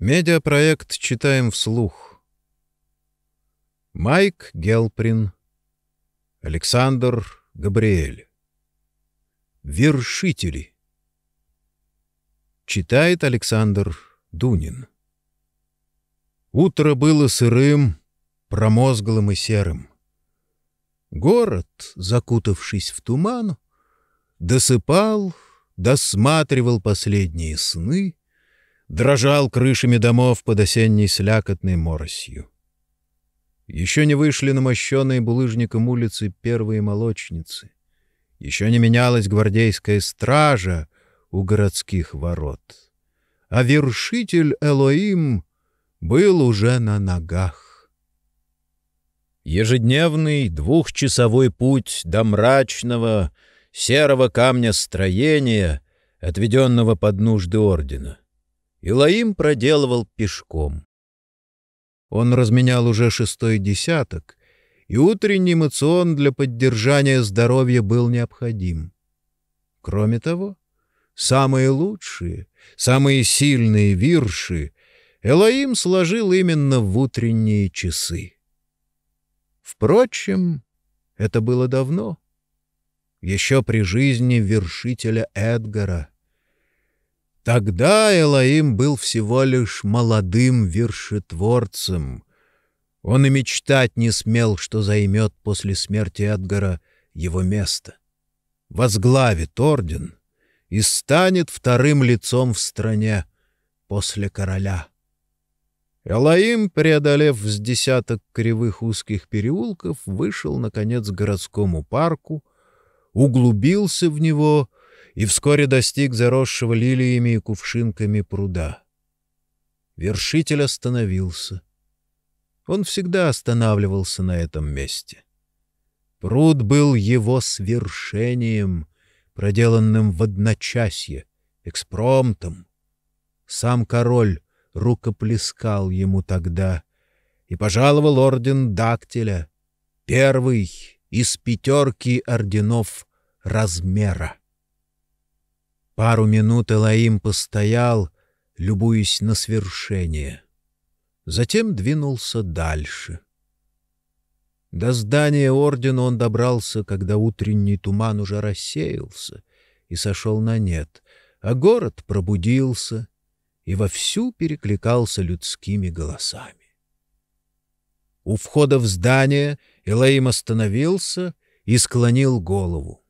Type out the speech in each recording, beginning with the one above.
Медиапроект читаем вслух. Майк Гелприн. Александр Габриэль. Вершители. Читает Александр Дунин. Утро было сырым, промозглым и серым. Город, закутавшись в туман, досыпал, досматривал последние сны, дрожал крышами домов под осенней слякотной моросью. Еще не вышли на мощенные булыжником улицы первые молочницы. Еще не менялась гвардейская стража у городских ворот. А вершитель Элоим был уже на ногах. Ежедневный двухчасовой путь до мрачного, серого камня строения, отведенного под нужды ордена — Илаим проделывал пешком. Он разменял уже шестой десяток, и утренний мацион для поддержания здоровья был необходим. Кроме того, самые лучшие, самые сильные вирши Элоим сложил именно в утренние часы. Впрочем, это было давно, еще при жизни вершителя Эдгара — Тогда Элоим был всего лишь молодым вершетворцем. Он и мечтать не смел, что займет после смерти Эдгара его место. Возглавит орден и станет вторым лицом в стране после короля. Элоим, преодолев с десяток кривых узких переулков, вышел, наконец, к городскому парку, углубился в него — и вскоре достиг заросшего лилиями и кувшинками пруда. Вершитель остановился. Он всегда останавливался на этом месте. Пруд был его свершением, проделанным в одночасье, экспромтом. Сам король рукоплескал ему тогда и пожаловал орден Дактиля, первый из пятерки орденов размера. Пару минут Элаим постоял, любуясь на свершение. Затем двинулся дальше. До здания ордена он добрался, когда утренний туман уже рассеялся и сошел на нет, а город пробудился и вовсю перекликался людскими голосами. У входа в здание Элаим остановился и склонил голову.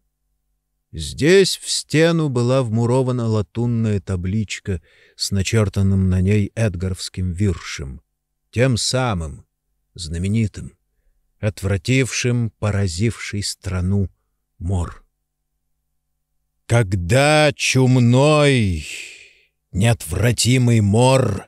Здесь в стену была вмурована латунная табличка с начертанным на ней эдгаровским виршем, тем самым, знаменитым, отвратившим, поразивший страну мор. Когда чумной, неотвратимый мор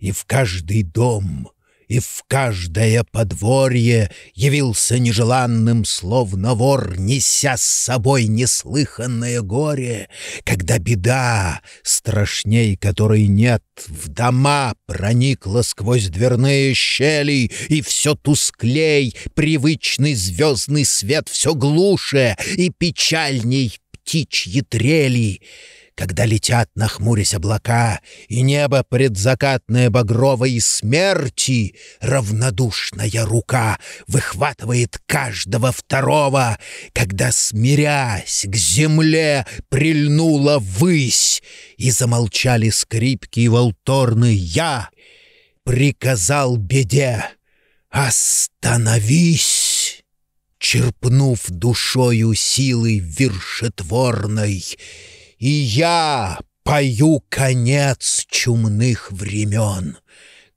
и в каждый дом — и в каждое подворье явился нежеланным, словно вор, неся с собой неслыханное горе, когда беда, страшней которой нет, в дома проникла сквозь дверные щели, и все тусклей, привычный звездный свет все глуше и печальней птичьи трели — когда летят, нахмурясь облака, и небо предзакатное багровой смерти, равнодушная рука выхватывает каждого второго, когда, смирясь к земле, прильнула высь, и замолчали скрипки и волторны «Я!» приказал беде «Остановись!» черпнув душою силы вершетворной, и я пою конец чумных времен,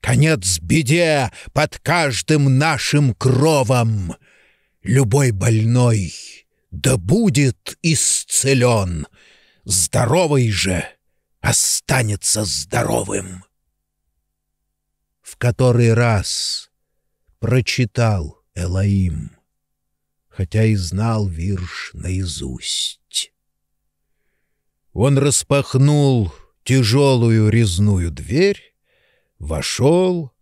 Конец беде под каждым нашим кровом. Любой больной да будет исцелен, Здоровый же останется здоровым. В который раз прочитал Элаим, Хотя и знал вирш наизусть. Он распахнул тяжелую резную дверь, вошел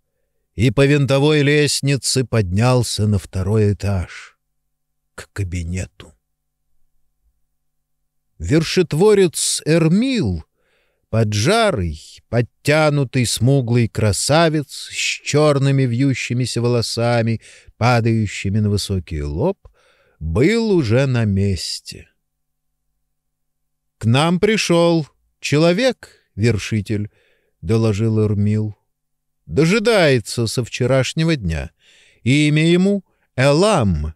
и по винтовой лестнице поднялся на второй этаж, к кабинету. Вершетворец Эрмил Поджарый, подтянутый, смуглый красавец с черными вьющимися волосами, падающими на высокий лоб, был уже на месте. «К нам пришел человек, вершитель», — доложил Эрмил. «Дожидается со вчерашнего дня. Имя ему — Элам».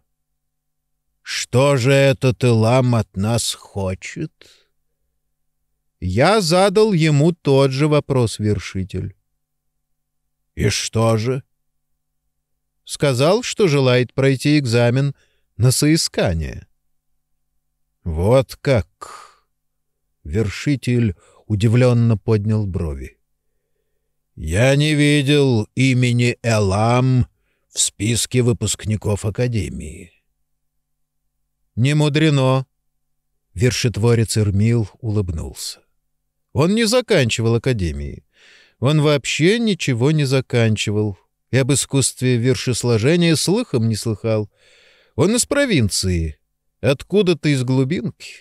«Что же этот Элам от нас хочет?» Я задал ему тот же вопрос, вершитель. «И что же?» Сказал, что желает пройти экзамен на соискание. «Вот как!» Вершитель удивленно поднял брови. «Я не видел имени Элам в списке выпускников Академии». «Не мудрено», — вершитворец Ирмил улыбнулся. Он не заканчивал академии. Он вообще ничего не заканчивал. И об искусстве вершесложения слыхом не слыхал. Он из провинции, откуда-то из глубинки.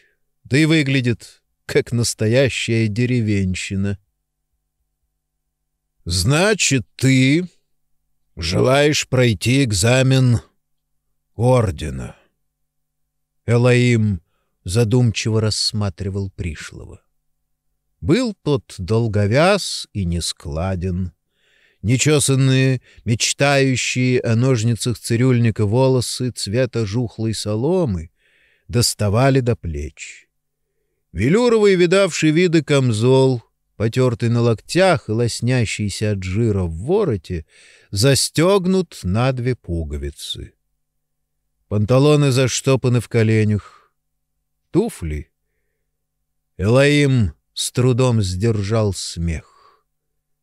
Да и выглядит, как настоящая деревенщина. «Значит, ты желаешь пройти экзамен ордена?» Элаим задумчиво рассматривал пришлого. Был тот долговяз и нескладен. Нечесанные, мечтающие о ножницах цирюльника волосы цвета жухлой соломы доставали до плеч. Велюровый, видавший виды камзол, потертый на локтях и лоснящийся от жира в вороте, застегнут на две пуговицы. Панталоны заштопаны в коленях. Туфли. Элаим с трудом сдержал смех.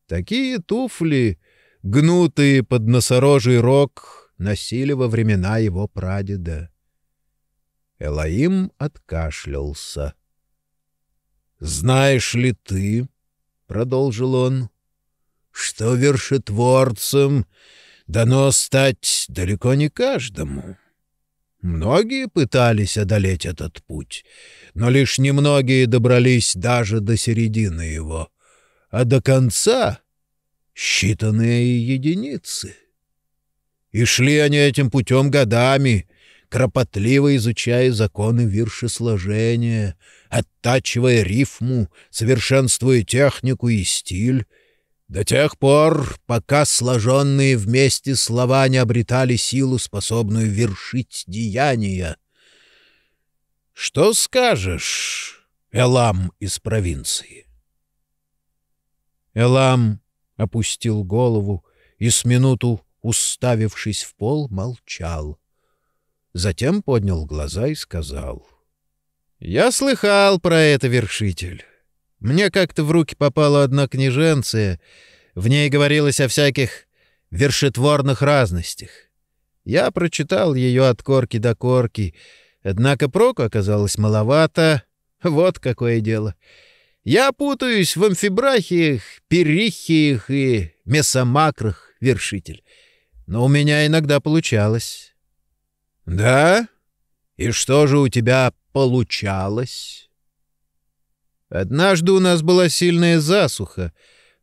Такие туфли, гнутые под носорожий рог, носили во времена его прадеда. Элаим откашлялся. «Знаешь ли ты, — продолжил он, — что вершетворцем дано стать далеко не каждому?» Многие пытались одолеть этот путь, но лишь немногие добрались даже до середины его, а до конца — считанные единицы. И шли они этим путем годами, кропотливо изучая законы виршесложения, оттачивая рифму, совершенствуя технику и стиль, до тех пор, пока сложенные вместе слова не обретали силу, способную вершить деяния. Что скажешь, Элам из провинции? Элам опустил голову и с минуту, уставившись в пол, молчал. Затем поднял глаза и сказал. — Я слыхал про это, вершитель. Мне как-то в руки попала одна книженция. В ней говорилось о всяких вершетворных разностях. Я прочитал ее от корки до корки, однако проку оказалось маловато. Вот какое дело. Я путаюсь в амфибрахиях, перихиях и месомакрах, вершитель. Но у меня иногда получалось. — Да? И что же у тебя получалось? Однажды у нас была сильная засуха.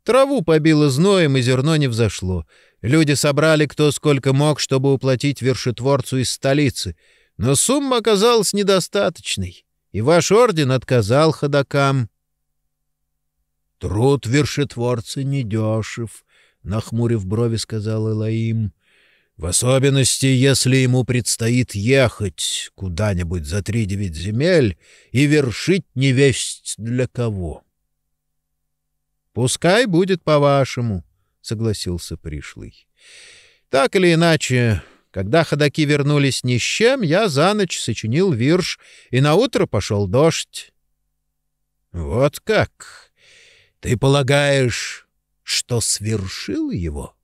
Траву побило зноем, и зерно не взошло. Люди собрали кто сколько мог, чтобы уплатить вершетворцу из столицы. Но сумма оказалась недостаточной, и ваш орден отказал ходокам. — Труд вершетворца недешев, — нахмурив брови, сказал Элаим. В особенности, если ему предстоит ехать куда-нибудь за три девять земель и вершить невесть для кого. — Пускай будет по-вашему, — согласился пришлый. — Так или иначе, когда ходаки вернулись ни с чем, я за ночь сочинил вирш, и наутро пошел дождь. — Вот как? Ты полагаешь, что свершил его? —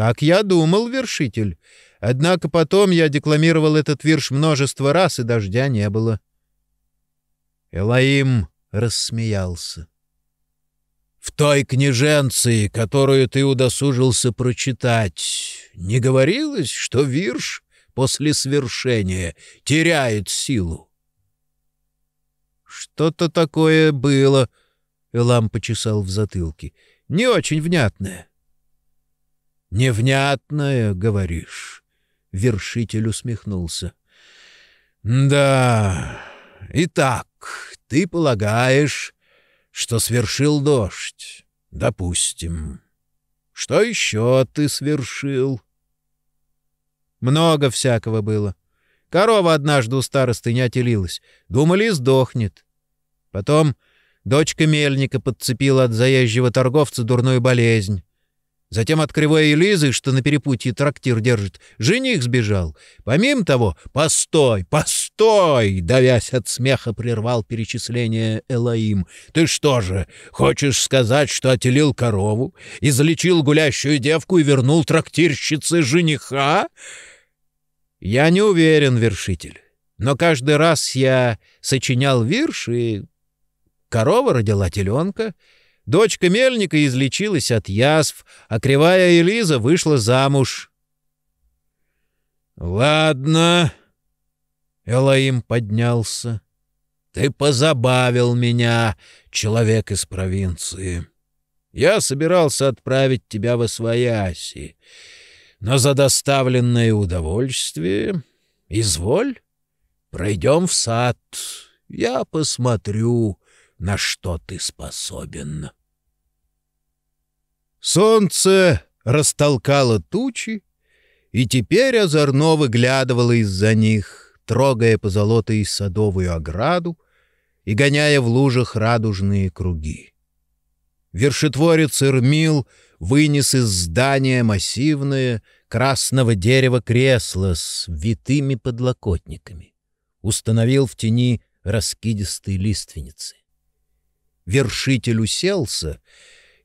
так я думал, вершитель. Однако потом я декламировал этот вирш множество раз, и дождя не было. Элаим рассмеялся. В той книженции, которую ты удосужился прочитать, не говорилось, что вирш после свершения теряет силу? Что-то такое было, — Элам почесал в затылке. «Не очень внятное». «Невнятное, говоришь?» — вершитель усмехнулся. «Да, итак, ты полагаешь, что свершил дождь? Допустим. Что еще ты свершил?» «Много всякого было. Корова однажды у старосты не отелилась. Думали, сдохнет. Потом дочка мельника подцепила от заезжего торговца дурную болезнь. Затем от кривой Элизы, что на перепутье трактир держит, жених сбежал. Помимо того, постой, постой, давясь от смеха, прервал перечисление Элаим. Ты что же, хочешь сказать, что отелил корову, излечил гулящую девку и вернул трактирщице жениха? Я не уверен, вершитель. Но каждый раз я сочинял вирш, и корова родила теленка, дочка мельника излечилась от язв, а кривая Элиза вышла замуж. «Ладно», — Элаим поднялся, — «ты позабавил меня, человек из провинции. Я собирался отправить тебя в Освояси» но за доставленное удовольствие изволь, пройдем в сад, я посмотрю, на что ты способен. Солнце растолкало тучи, и теперь озорно выглядывало из-за них, трогая позолотой садовую ограду и гоняя в лужах радужные круги. Вершитворец Ирмил — вынес из здания массивное красного дерева кресло с витыми подлокотниками, установил в тени раскидистой лиственницы. Вершитель уселся,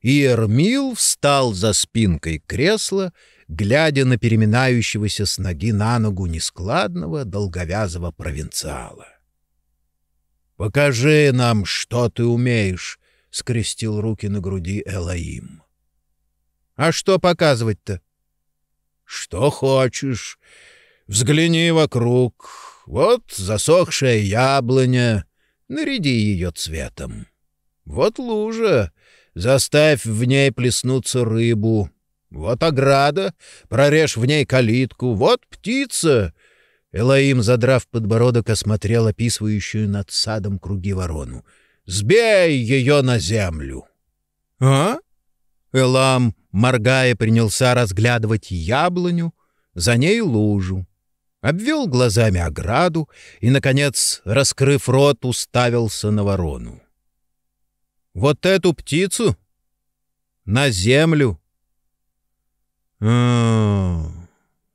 и Эрмил встал за спинкой кресла, глядя на переминающегося с ноги на ногу нескладного долговязого провинциала. «Покажи нам, что ты умеешь», — скрестил руки на груди Элаим. А что показывать-то? Что хочешь. Взгляни вокруг. Вот засохшая яблоня. Наряди ее цветом. Вот лужа. Заставь в ней плеснуться рыбу. Вот ограда. Прорежь в ней калитку. Вот птица. Элоим, задрав подбородок, осмотрел описывающую над садом круги ворону. «Сбей ее на землю!» «А?» Элам моргая, принялся разглядывать яблоню, за ней лужу. Обвел глазами ограду и, наконец, раскрыв рот, уставился на ворону. «Вот эту птицу? На землю!» а.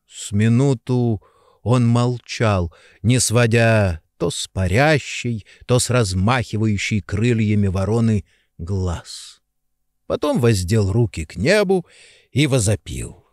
С минуту он молчал, не сводя то с парящей, то с размахивающей крыльями вороны глаз потом воздел руки к небу и возопил.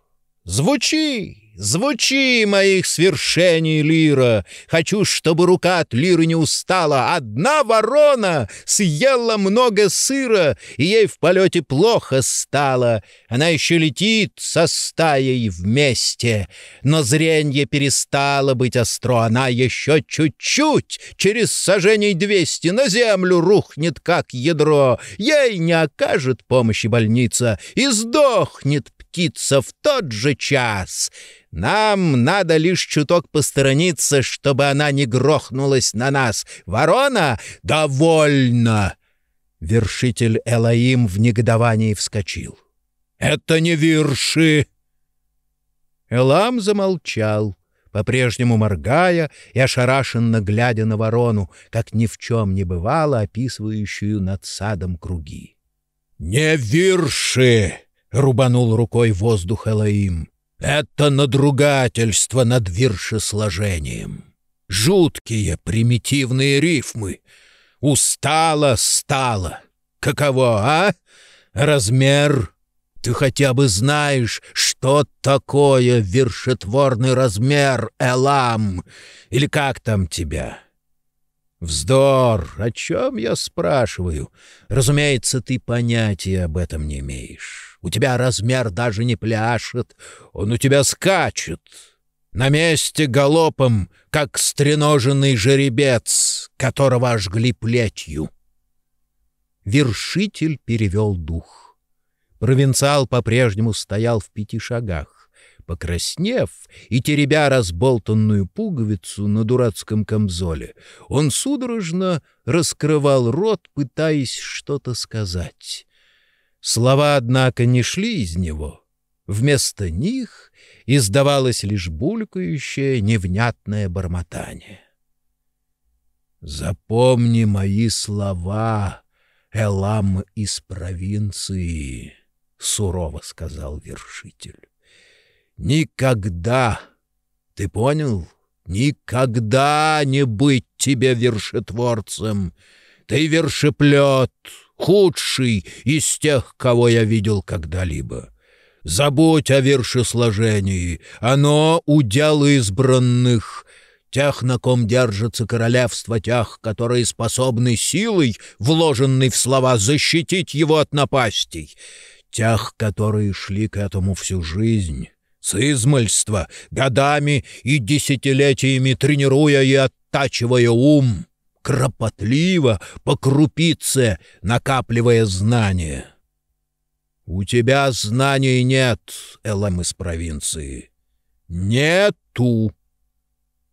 «Звучи! Звучи моих свершений, Лира! Хочу, чтобы рука от Лиры не устала. Одна ворона съела много сыра, и ей в полете плохо стало. Она еще летит со стаей вместе, но зренье перестало быть остро. Она еще чуть-чуть, через сажений двести, на землю рухнет, как ядро. Ей не окажет помощи больница и сдохнет птица в тот же час. Нам надо лишь чуток посторониться, чтобы она не грохнулась на нас. Ворона довольна!» Вершитель Элаим в негодовании вскочил. «Это не вирши!» Элам замолчал, по-прежнему моргая и ошарашенно глядя на ворону, как ни в чем не бывало, описывающую над садом круги. «Не вирши!» — рубанул рукой воздух Элаим. Это надругательство над виршесложением. Жуткие примитивные рифмы. Устало стало. Каково, а? Размер? Ты хотя бы знаешь, что такое вершетворный размер, Элам? Или как там тебя?» «Вздор! О чем я спрашиваю? Разумеется, ты понятия об этом не имеешь. У тебя размер даже не пляшет, он у тебя скачет. На месте галопом, как стреноженный жеребец, которого ожгли плетью». вершитель перевел дух. Провинциал по-прежнему стоял в пяти шагах. Покраснев и теребя разболтанную пуговицу на дурацком камзоле, он судорожно раскрывал рот, пытаясь что-то сказать. Слова, однако, не шли из него. Вместо них издавалось лишь булькающее, невнятное бормотание. «Запомни мои слова, Элам из провинции», — сурово сказал вершитель. «Никогда, ты понял, никогда не быть тебе вершетворцем. Ты вершеплет, худший из тех, кого я видел когда-либо. Забудь о вершесложении, оно удел избранных, тех, на ком держится королевство, тех, которые способны силой, вложенной в слова, защитить его от напастей, тех, которые шли к этому всю жизнь, с измальства, годами и десятилетиями тренируя и оттачивая ум, кропотливо, по крупице, накапливая знания. У тебя знаний нет, Элэм из провинции. Нету.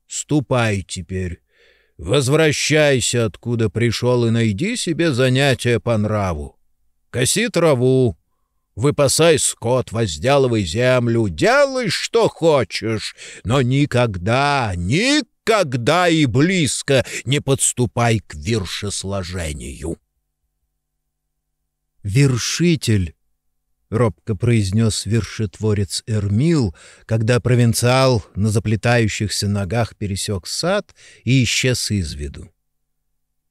Ступай теперь. Возвращайся, откуда пришел, и найди себе занятие по нраву. Коси траву, выпасай скот, возделывай землю, делай, что хочешь, но никогда, никогда и близко не подступай к вершесложению. Вершитель — робко произнес вершетворец Эрмил, когда провинциал на заплетающихся ногах пересек сад и исчез из виду.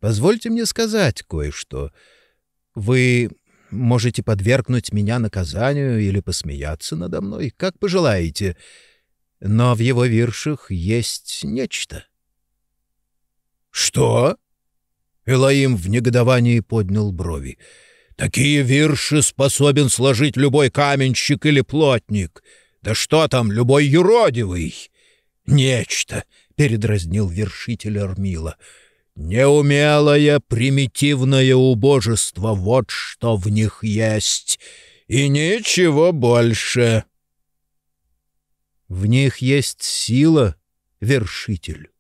«Позвольте мне сказать кое-что. Вы можете подвергнуть меня наказанию или посмеяться надо мной, как пожелаете, но в его виршах есть нечто». «Что?» — Элоим в негодовании поднял брови. Такие вирши способен сложить любой каменщик или плотник. Да что там, любой юродивый. Нечто, — передразнил вершитель Армила. Неумелое, примитивное убожество — вот что в них есть. И ничего больше. В них есть сила, вершитель.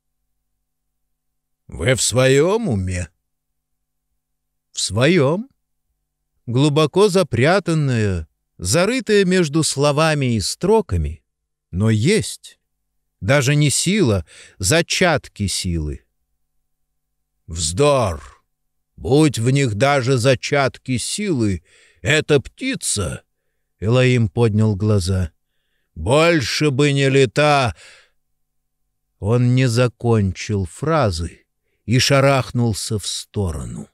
Вы в своем уме? В своем глубоко запрятанная, зарытая между словами и строками, но есть. Даже не сила, зачатки силы. Вздор! Будь в них даже зачатки силы, эта птица... Элоим поднял глаза. «Больше бы не лета!» Он не закончил фразы и шарахнулся в сторону.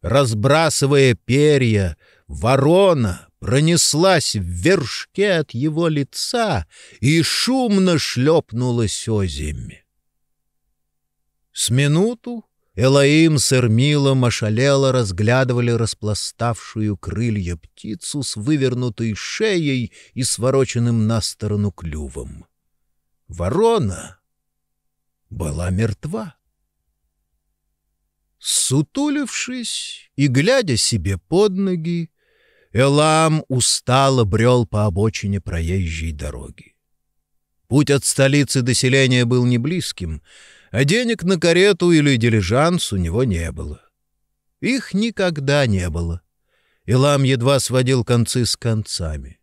Разбрасывая перья, ворона пронеслась в вершке от его лица и шумно шлепнулась озимь. С минуту Элоим с Эрмилом ошалело разглядывали распластавшую крылья птицу с вывернутой шеей и свороченным на сторону клювом. Ворона была мертва. Сутулившись и глядя себе под ноги, Элам устало брел по обочине проезжей дороги. Путь от столицы до селения был не близким, а денег на карету или дилижанс у него не было. Их никогда не было. Илам едва сводил концы с концами.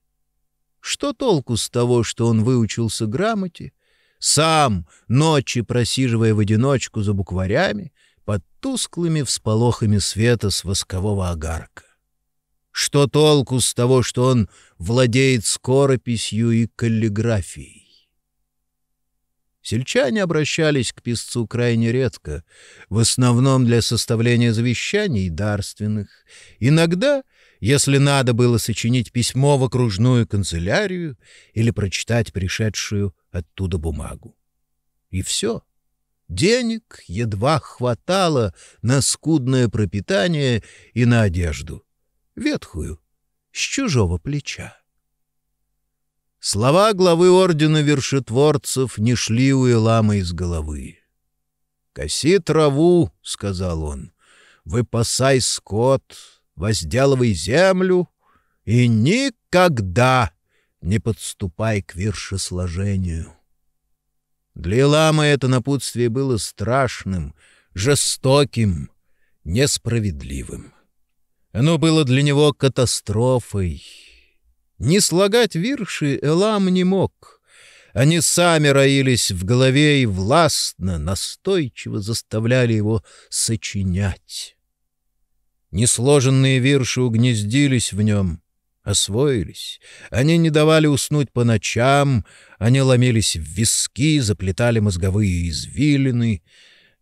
Что толку с того, что он выучился грамоте, сам, ночи просиживая в одиночку за букварями, под тусклыми всполохами света с воскового огарка. Что толку с того, что он владеет скорописью и каллиграфией? Сельчане обращались к писцу крайне редко, в основном для составления завещаний дарственных. Иногда, если надо было сочинить письмо в окружную канцелярию или прочитать пришедшую оттуда бумагу. И все. Денег едва хватало на скудное пропитание и на одежду. Ветхую, с чужого плеча. Слова главы ордена вершетворцев не шли у Элама из головы. «Коси траву», — сказал он, — выпасай скот, возделывай землю и никогда не подступай к вершесложению. Для Илама это напутствие было страшным, жестоким, несправедливым. Оно было для него катастрофой. Не слагать вирши Элам не мог. Они сами роились в голове и властно, настойчиво заставляли его сочинять. Несложенные вирши угнездились в нем, освоились. Они не давали уснуть по ночам, они ломились в виски, заплетали мозговые извилины.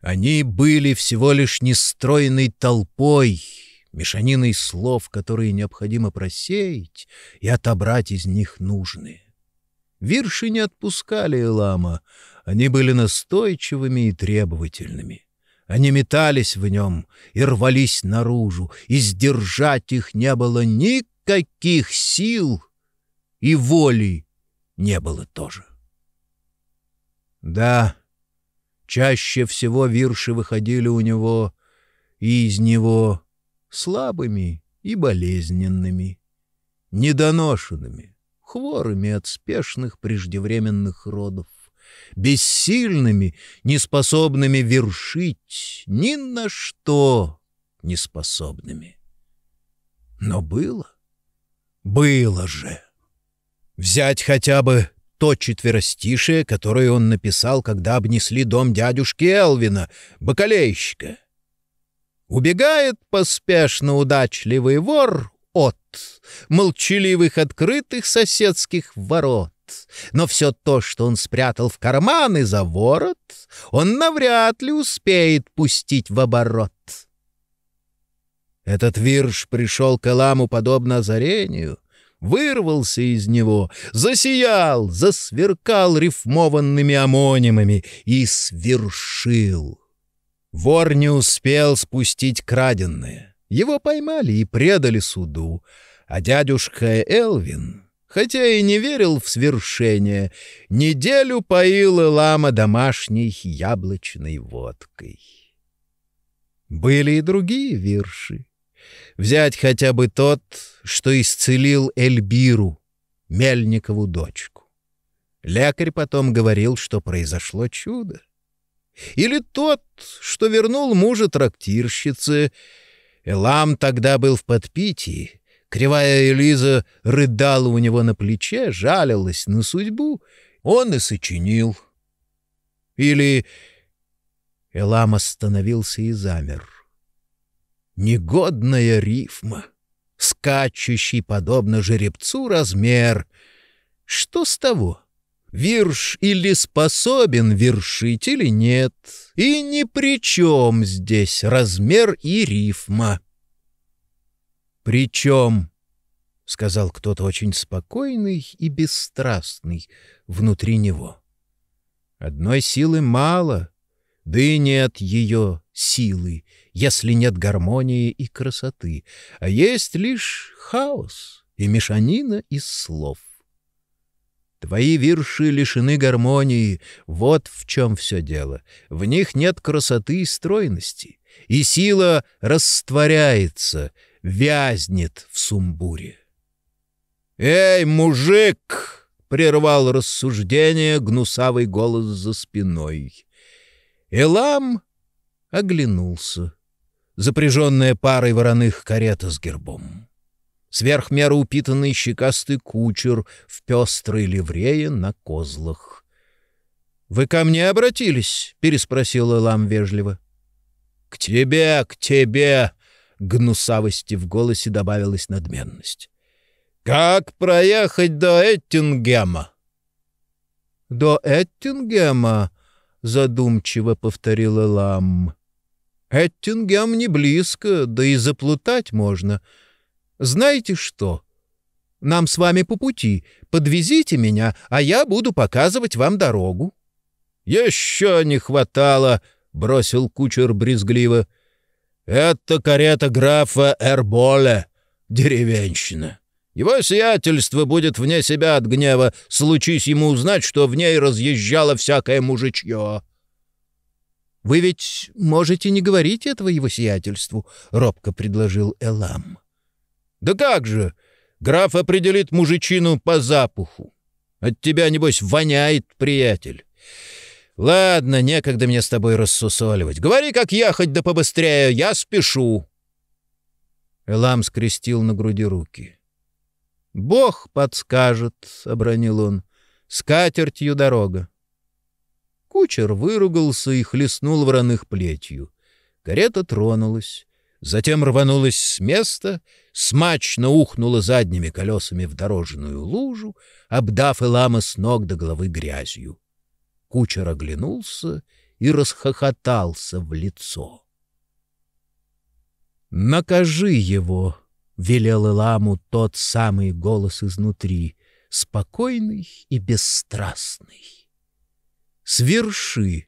Они были всего лишь нестройной толпой — мешаниной слов, которые необходимо просеять и отобрать из них нужные. Вирши не отпускали Элама, они были настойчивыми и требовательными. Они метались в нем и рвались наружу, и сдержать их не было никаких сил, и воли не было тоже. Да, чаще всего вирши выходили у него и из него слабыми и болезненными, недоношенными, хворыми от спешных преждевременных родов, бессильными, неспособными вершить, ни на что неспособными. Но было, было же. Взять хотя бы то четверостишее, которое он написал, когда обнесли дом дядюшки Элвина, бакалейщика — Убегает поспешно удачливый вор от молчаливых открытых соседских ворот. Но все то, что он спрятал в карман и за ворот, он навряд ли успеет пустить в оборот. Этот вирш пришел к Эламу подобно озарению, вырвался из него, засиял, засверкал рифмованными амонимами и свершил. Вор не успел спустить краденное. Его поймали и предали суду. А дядюшка Элвин, хотя и не верил в свершение, неделю поил Элама домашней яблочной водкой. Были и другие вирши. Взять хотя бы тот, что исцелил Эльбиру, Мельникову дочку. Лекарь потом говорил, что произошло чудо. Или тот, что вернул мужа трактирщице. Элам тогда был в подпитии. Кривая Элиза рыдала у него на плече, жалилась на судьбу. Он и сочинил. Или Элам остановился и замер. Негодная рифма, скачущий, подобно жеребцу, размер. Что с того? — Вирш или способен вершить, или нет. И ни при чем здесь размер и рифма. «Причем», — сказал кто-то очень спокойный и бесстрастный внутри него, — «одной силы мало, да и нет ее силы, если нет гармонии и красоты, а есть лишь хаос и мешанина из слов. Твои вирши лишены гармонии, вот в чем все дело. В них нет красоты и стройности, и сила растворяется, вязнет в сумбуре. «Эй, мужик!» — прервал рассуждение гнусавый голос за спиной. Элам оглянулся, запряженная парой вороных карета с гербом сверхмеру упитанный щекастый кучер в пестрой ливрее на козлах. — Вы ко мне обратились? — переспросил Элам вежливо. — К тебе, к тебе! — гнусавости в голосе добавилась надменность. — Как проехать до Эттингема? — До Эттингема? — задумчиво повторил Элам. — Эттингем не близко, да и заплутать можно — знаете что? Нам с вами по пути. Подвезите меня, а я буду показывать вам дорогу». «Еще не хватало», — бросил кучер брезгливо. «Это карета графа Эрболя, деревенщина. Его сиятельство будет вне себя от гнева, случись ему узнать, что в ней разъезжало всякое мужичье». Вы ведь можете не говорить этого его сиятельству, — робко предложил Элам. — Да как же! Граф определит мужичину по запаху. От тебя, небось, воняет, приятель. Ладно, некогда мне с тобой рассусоливать. Говори, как ехать, да побыстрее, я спешу. Элам скрестил на груди руки. — Бог подскажет, — обронил он, — с катертью дорога. Кучер выругался и хлестнул вороных плетью. Карета тронулась, затем рванулась с места, смачно ухнула задними колесами в дорожную лужу, обдав Элама с ног до головы грязью. Кучер оглянулся и расхохотался в лицо. «Накажи его!» — велел Эламу тот самый голос изнутри, спокойный и бесстрастный сверши,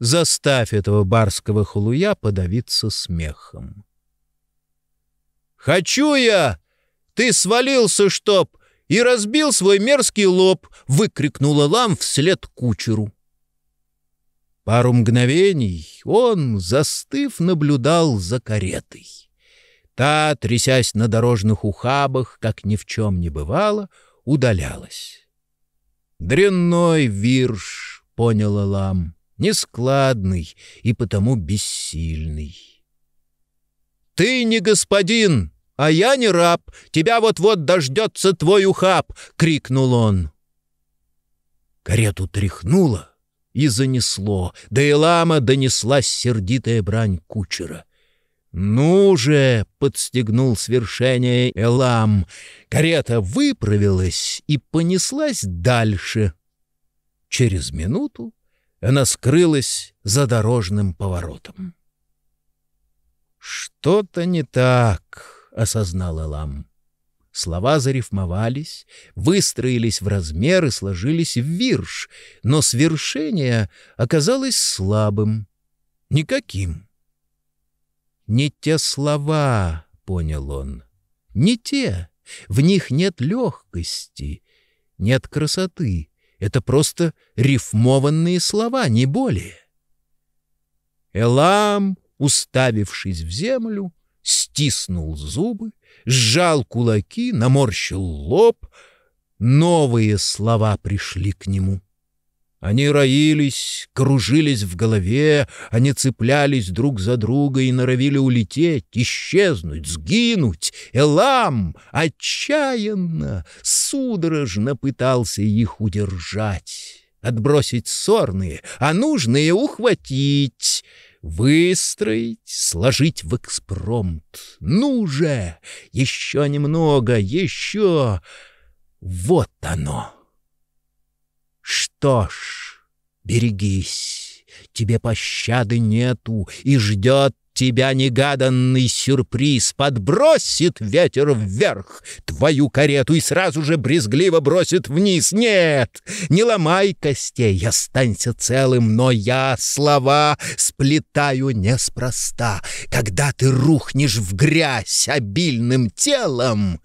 заставь этого барского халуя подавиться смехом. «Хочу я! Ты свалился, чтоб!» и разбил свой мерзкий лоб, — выкрикнула лам вслед кучеру. Пару мгновений он, застыв, наблюдал за каретой. Та, трясясь на дорожных ухабах, как ни в чем не бывало, удалялась. Дрянной вирш — понял Алам, — нескладный и потому бессильный. «Ты не господин, а я не раб. Тебя вот-вот дождется твой ухаб!» — крикнул он. Карету тряхнуло и занесло, да и лама донеслась сердитая брань кучера. «Ну же!» — подстегнул свершение Элам. Карета выправилась и понеслась дальше — Через минуту она скрылась за дорожным поворотом. «Что-то не так», — осознал Элам. Слова зарифмовались, выстроились в размер и сложились в вирш, но свершение оказалось слабым, никаким. «Не те слова», — понял он, — «не те, в них нет легкости, нет красоты, это просто рифмованные слова, не более. Элам, уставившись в землю, стиснул зубы, сжал кулаки, наморщил лоб. Новые слова пришли к нему. Они роились, кружились в голове, они цеплялись друг за друга и норовили улететь, исчезнуть, сгинуть. Элам отчаянно, судорожно пытался их удержать, отбросить сорные, а нужные ухватить, выстроить, сложить в экспромт. Ну же, еще немного, еще... Вот оно! Что ж, берегись, тебе пощады нету, и ждет тебя негаданный сюрприз. Подбросит ветер вверх твою карету и сразу же брезгливо бросит вниз. Нет, не ломай костей, останься целым, но я слова сплетаю неспроста. Когда ты рухнешь в грязь обильным телом,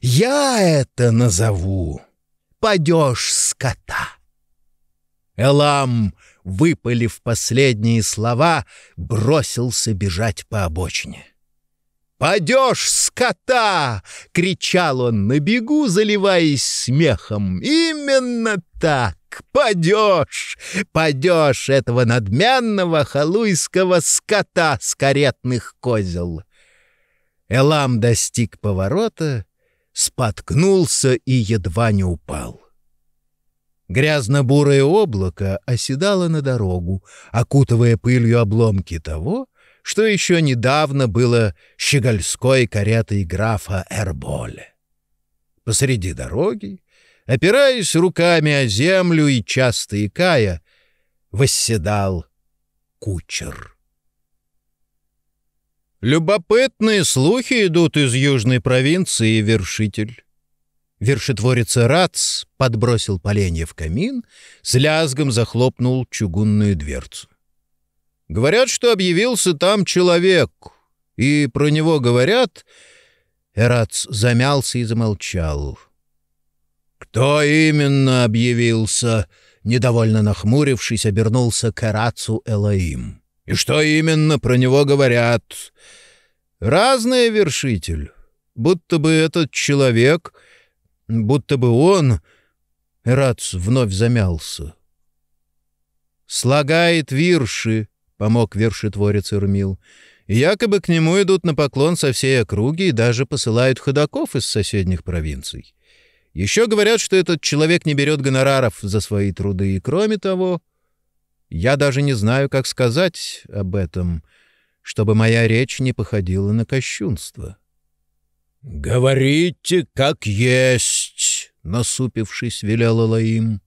я это назову падеж скота. Элам, выпалив последние слова, бросился бежать по обочине. «Падеж скота!» — кричал он на бегу, заливаясь смехом. «Именно так! Падеж! Падеж этого надменного халуйского скота с каретных козел!» Элам достиг поворота споткнулся и едва не упал. Грязно-бурое облако оседало на дорогу, окутывая пылью обломки того, что еще недавно было щегольской каретой графа Эрболе. Посреди дороги, опираясь руками о землю и часто икая, восседал кучер. Любопытные слухи идут из южной провинции, вершитель. Вершитворица Рац подбросил поленья в камин, с лязгом захлопнул чугунную дверцу. Говорят, что объявился там человек, и про него говорят... Эрац замялся и замолчал. «Кто именно объявился?» Недовольно нахмурившись, обернулся к Эрацу Элаим. И что именно про него говорят? Разное, вершитель. Будто бы этот человек, будто бы он... Рац вновь замялся. «Слагает вирши», — помог вершитворец Ирмил. «Якобы к нему идут на поклон со всей округи и даже посылают ходаков из соседних провинций. Еще говорят, что этот человек не берет гонораров за свои труды, и кроме того, я даже не знаю, как сказать об этом, чтобы моя речь не походила на кощунство». «Говорите, как есть», — насупившись, велел Алаим.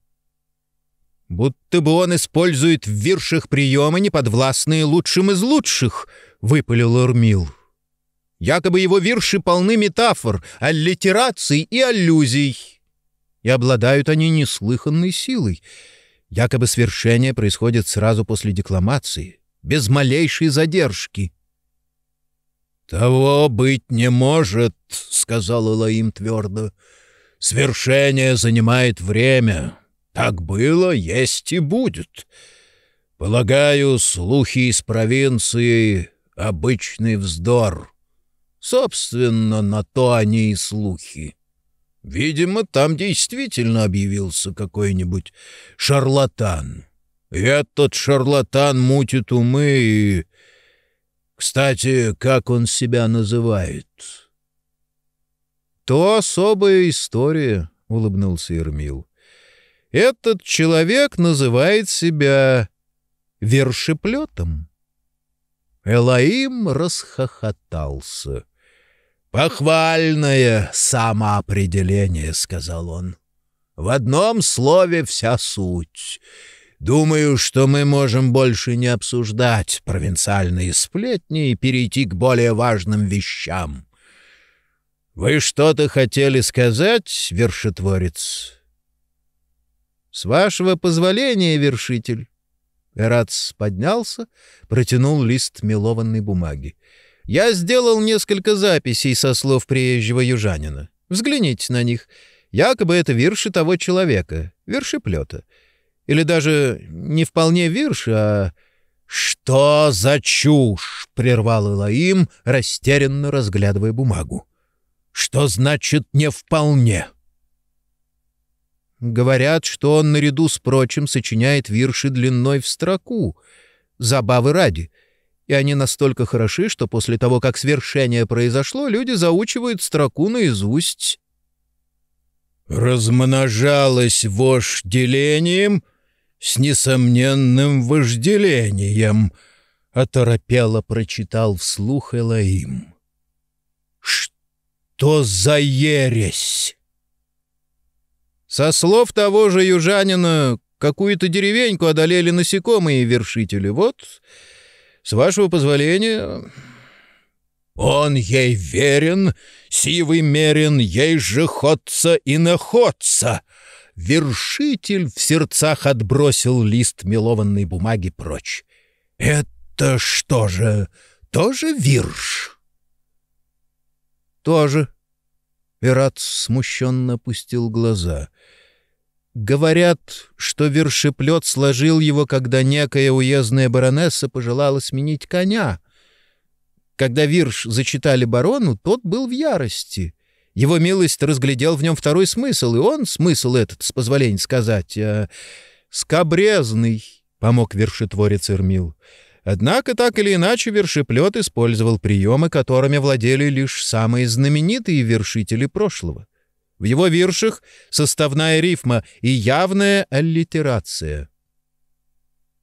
«Будто бы он использует в вирших приемы, неподвластные лучшим из лучших», — выпалил Урмил. «Якобы его вирши полны метафор, аллитераций и аллюзий. И обладают они неслыханной силой. Якобы свершение происходит сразу после декламации, без малейшей задержки». «Того быть не может», — сказал Элоим твердо. «Свершение занимает время. Так было, есть и будет. Полагаю, слухи из провинции — обычный вздор. Собственно, на то они и слухи. Видимо, там действительно объявился какой-нибудь шарлатан. Этот шарлатан мутит умы и кстати, как он себя называет? То особая история, улыбнулся Ермил. Этот человек называет себя вершеплетом. Элаим расхохотался. «Похвальное самоопределение», — сказал он. «В одном слове вся суть. Думаю, что мы можем больше не обсуждать провинциальные сплетни и перейти к более важным вещам. Вы что-то хотели сказать, вершитворец? С вашего позволения, вершитель. Эрац поднялся, протянул лист мелованной бумаги. Я сделал несколько записей со слов приезжего южанина. Взгляните на них. Якобы это вирши того человека, вершеплета. Или даже не вполне вирш, а... «Что за чушь?» — прервал Илаим, растерянно разглядывая бумагу. «Что значит «не вполне»?» Говорят, что он наряду с прочим сочиняет вирши длиной в строку, забавы ради, и они настолько хороши, что после того, как свершение произошло, люди заучивают строку наизусть. «Размножалось вожделением?» С несомненным вожделением, — оторопело прочитал вслух Элаим. «Что за ересь?» Со слов того же южанина, какую-то деревеньку одолели насекомые вершители. Вот, с вашего позволения... Он ей верен, сивый мерен, ей же ходца и находца, вершитель в сердцах отбросил лист мелованной бумаги прочь. «Это что же, тоже вирш?» «Тоже». Верат смущенно опустил глаза. «Говорят, что вершеплет сложил его, когда некая уездная баронесса пожелала сменить коня. Когда вирш зачитали барону, тот был в ярости». Его милость разглядел в нем второй смысл, и он, смысл этот, с позволения сказать, э, скобрезный, — помог вершитворец Эрмил. Однако, так или иначе, вершеплет использовал приемы, которыми владели лишь самые знаменитые вершители прошлого. В его виршах составная рифма и явная аллитерация.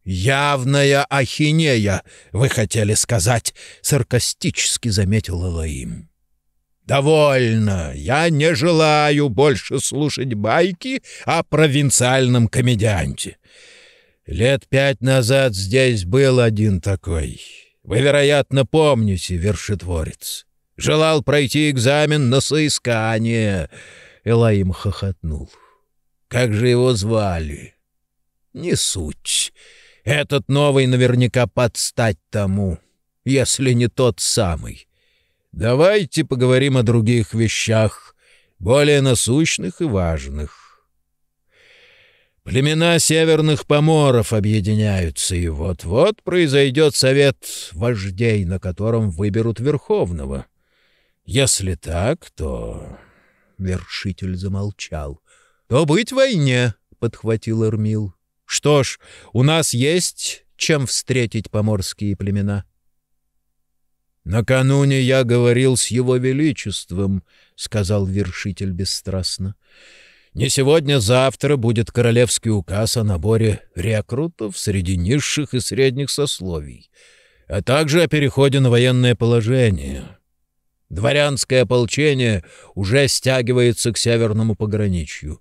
«Явная ахинея, вы хотели сказать», — саркастически заметил Элоим. «Довольно! Я не желаю больше слушать байки о провинциальном комедианте. Лет пять назад здесь был один такой. Вы, вероятно, помните, вершитворец. Желал пройти экзамен на соискание». Элаим хохотнул. «Как же его звали?» «Не суть. Этот новый наверняка подстать тому, если не тот самый». Давайте поговорим о других вещах, более насущных и важных. Племена северных поморов объединяются, и вот-вот произойдет совет вождей, на котором выберут Верховного. Если так, то...» Вершитель замолчал. «То быть войне», — подхватил Эрмил. «Что ж, у нас есть чем встретить поморские племена». «Накануне я говорил с его величеством», — сказал вершитель бесстрастно. Не сегодня-завтра будет королевский указ о наборе рекрутов среди низших и средних сословий, а также о переходе на военное положение. Дворянское ополчение уже стягивается к северному пограничью.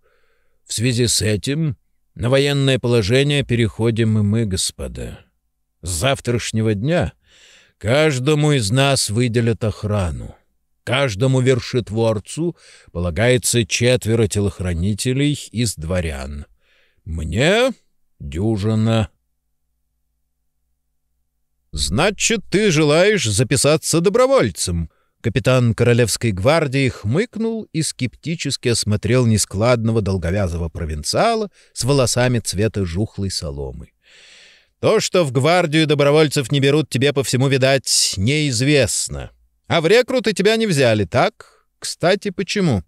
В связи с этим на военное положение переходим и мы, господа. С завтрашнего дня каждому из нас выделят охрану. Каждому вершитворцу полагается четверо телохранителей из дворян. Мне — дюжина. «Значит, ты желаешь записаться добровольцем?» Капитан Королевской гвардии хмыкнул и скептически осмотрел нескладного долговязого провинциала с волосами цвета жухлой соломы. «То, что в гвардию добровольцев не берут, тебе по всему, видать, неизвестно. А в рекруты тебя не взяли, так? Кстати, почему?»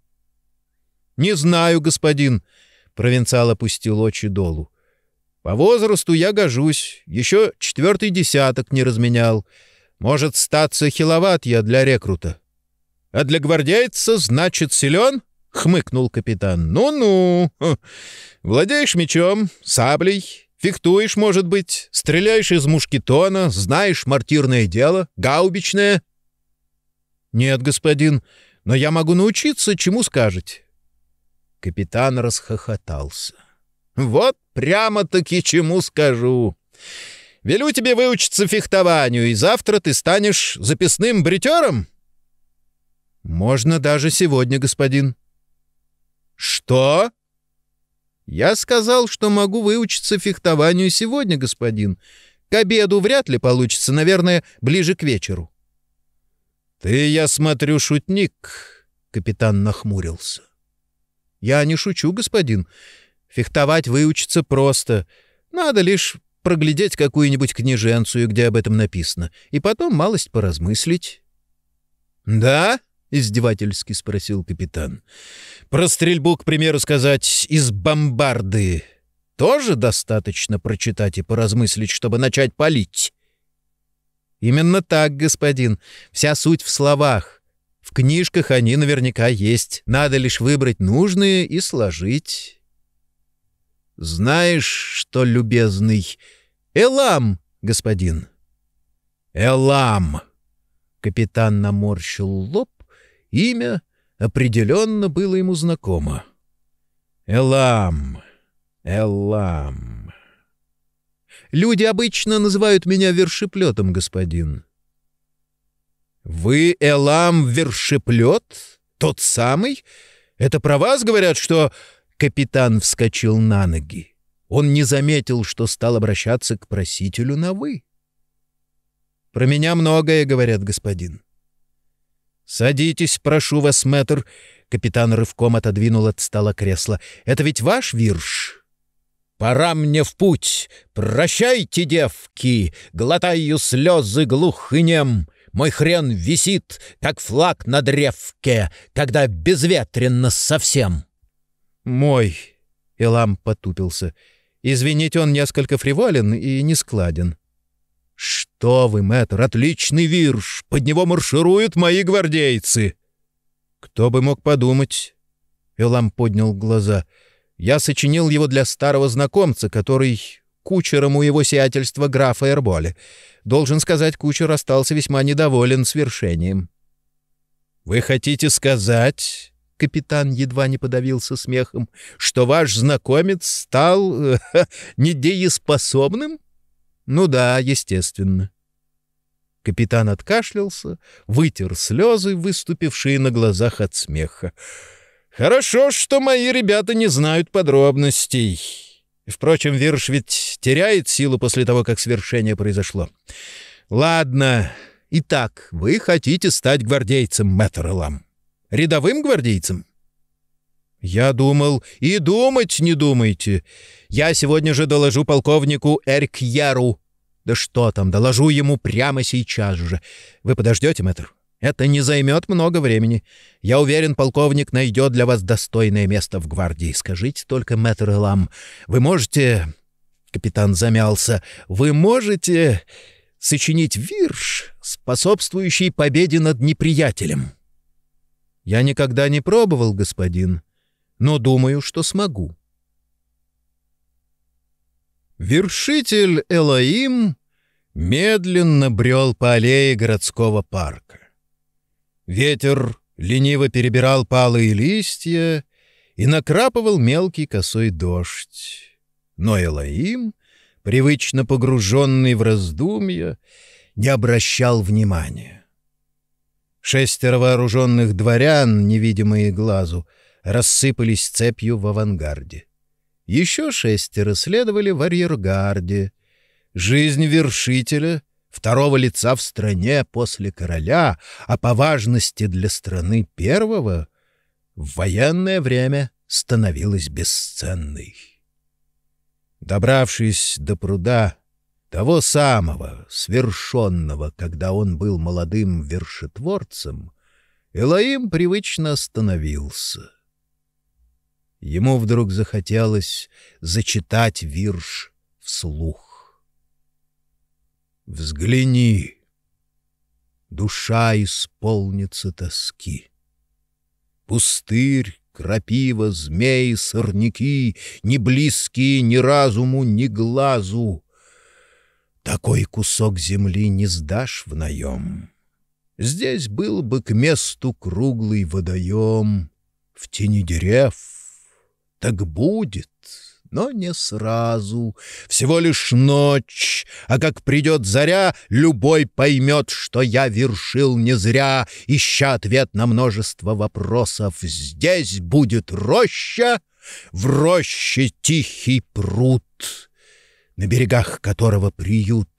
«Не знаю, господин», — провинциал опустил очи долу. «По возрасту я гожусь, еще четвертый десяток не разменял. Может, статься хиловат я для рекрута». «А для гвардейца, значит, силен?» — хмыкнул капитан. «Ну-ну. Владеешь мечом, саблей, фехтуешь, может быть, стреляешь из мушкетона, знаешь мартирное дело, гаубичное». «Нет, господин, но я могу научиться, чему скажете». Капитан расхохотался. «Вот прямо-таки чему скажу. Велю тебе выучиться фехтованию, и завтра ты станешь записным бритером?» «Можно даже сегодня, господин». «Что?» «Я сказал, что могу выучиться фехтованию сегодня, господин. К обеду вряд ли получится, наверное, ближе к вечеру». «Ты, я смотрю, шутник», — капитан нахмурился. «Я не шучу, господин. Фехтовать выучиться просто. Надо лишь проглядеть какую-нибудь книженцию, где об этом написано, и потом малость поразмыслить». «Да?» — издевательски спросил капитан. «Про стрельбу, к примеру, сказать, из бомбарды тоже достаточно прочитать и поразмыслить, чтобы начать палить?» «Именно так, господин. Вся суть в словах. В книжках они наверняка есть. Надо лишь выбрать нужные и сложить». «Знаешь, что, любезный? Элам, господин». «Элам!» Капитан наморщил лоб. Имя определенно было ему знакомо. «Элам! Элам!» Люди обычно называют меня вершеплетом, господин». «Вы Элам Вершеплет? Тот самый? Это про вас говорят, что...» Капитан вскочил на ноги. Он не заметил, что стал обращаться к просителю на «вы». «Про меня многое говорят, господин». «Садитесь, прошу вас, мэтр». Капитан рывком отодвинул от стола кресло. «Это ведь ваш вирш?» Пора мне в путь. Прощайте, девки, глотаю слезы глухынем. Мой хрен висит, как флаг на древке, когда безветренно совсем. Мой, Элам потупился. Извините, он несколько фриволен и нескладен. Что вы, мэтр, отличный вирш. Под него маршируют мои гвардейцы. Кто бы мог подумать? Элам поднял глаза — я сочинил его для старого знакомца, который кучером у его сиятельства графа Эрболи. Должен сказать, кучер остался весьма недоволен свершением. «Вы хотите сказать...» — капитан едва не подавился смехом, — что ваш знакомец стал э, недееспособным? Ну да, естественно. Капитан откашлялся, вытер слезы, выступившие на глазах от смеха. Хорошо, что мои ребята не знают подробностей. Впрочем, Вирш ведь теряет силу после того, как свершение произошло. Ладно. Итак, вы хотите стать гвардейцем, мэтр? Рядовым гвардейцем? Я думал, и думать не думайте. Я сегодня же доложу полковнику Эркьяру. Да что там, доложу ему прямо сейчас же. Вы подождете, мэтр? Это не займет много времени. Я уверен, полковник найдет для вас достойное место в гвардии. Скажите только, мэтр Элам, вы можете... Капитан замялся. Вы можете сочинить вирш, способствующий победе над неприятелем? Я никогда не пробовал, господин, но думаю, что смогу. Вершитель Элоим медленно брел по аллее городского парка. Ветер лениво перебирал палые листья и накрапывал мелкий косой дождь. Но Элоим, привычно погруженный в раздумья, не обращал внимания. Шестеро вооруженных дворян, невидимые глазу, рассыпались цепью в авангарде. Еще шестеро следовали в арьергарде. Жизнь вершителя второго лица в стране после короля, а по важности для страны первого, в военное время становилась бесценной. Добравшись до пруда, того самого, свершенного, когда он был молодым вершетворцем, Элоим привычно остановился. Ему вдруг захотелось зачитать вирш вслух. Взгляни, душа исполнится тоски. Пустырь, крапива, змеи, сорняки, Не близкие ни разуму, ни глазу. Такой кусок земли не сдашь в наем. Здесь был бы к месту круглый водоем, В тени дерев. Так будет, но не сразу. Всего лишь ночь, а как придет заря, любой поймет, что я вершил не зря, ища ответ на множество вопросов. Здесь будет роща, в роще тихий пруд, на берегах которого приют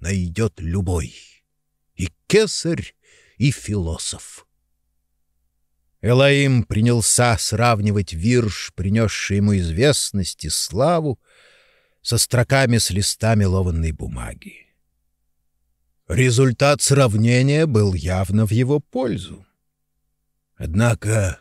найдет любой. И кесарь, и философ. Элаим принялся сравнивать вирш, принесший ему известность и славу, со строками с листами лованной бумаги. Результат сравнения был явно в его пользу. Однако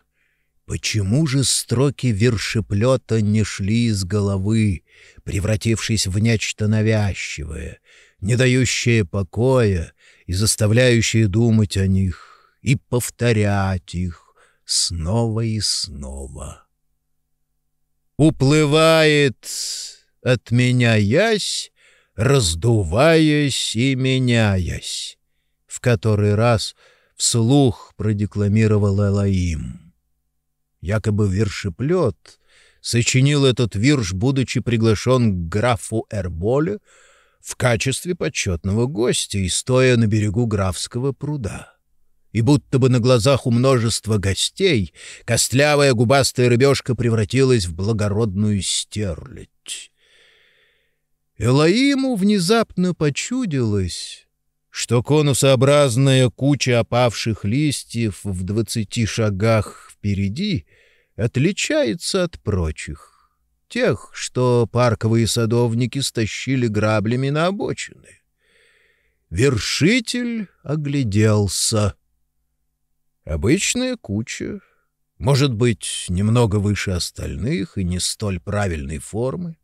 почему же строки вершеплета не шли из головы, превратившись в нечто навязчивое, не дающее покоя и заставляющее думать о них и повторять их, снова и снова. Уплывает от меня ясь, раздуваясь и меняясь, в который раз вслух продекламировал Элаим. Якобы вершеплет сочинил этот вирш, будучи приглашен к графу Эрболе в качестве почетного гостя и стоя на берегу графского пруда и будто бы на глазах у множества гостей костлявая губастая рыбешка превратилась в благородную стерлядь. Элоиму внезапно почудилось, что конусообразная куча опавших листьев в двадцати шагах впереди отличается от прочих, тех, что парковые садовники стащили граблями на обочины. Вершитель огляделся — Обычная куча, может быть, немного выше остальных и не столь правильной формы.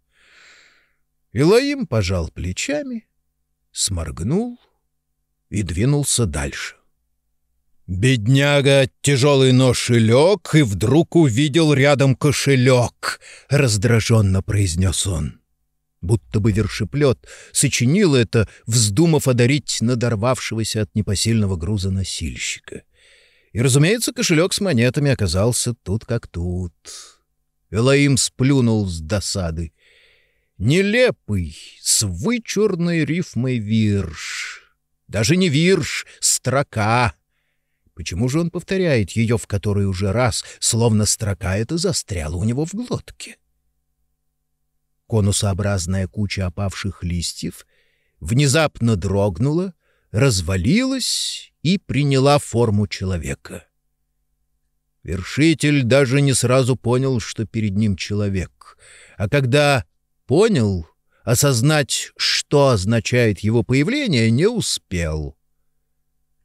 Илаим пожал плечами, сморгнул и двинулся дальше. Бедняга тяжелый нож и лег, и вдруг увидел рядом кошелек, — раздраженно произнес он. Будто бы вершеплет сочинил это, вздумав одарить надорвавшегося от непосильного груза носильщика — и, разумеется, кошелек с монетами оказался тут как тут. Элаим сплюнул с досады. Нелепый, с вычурной рифмой вирш. Даже не вирш, строка. Почему же он повторяет ее в который уже раз, словно строка эта застряла у него в глотке? Конусообразная куча опавших листьев внезапно дрогнула, развалилась и приняла форму человека. Вершитель даже не сразу понял, что перед ним человек. А когда понял, осознать, что означает его появление, не успел.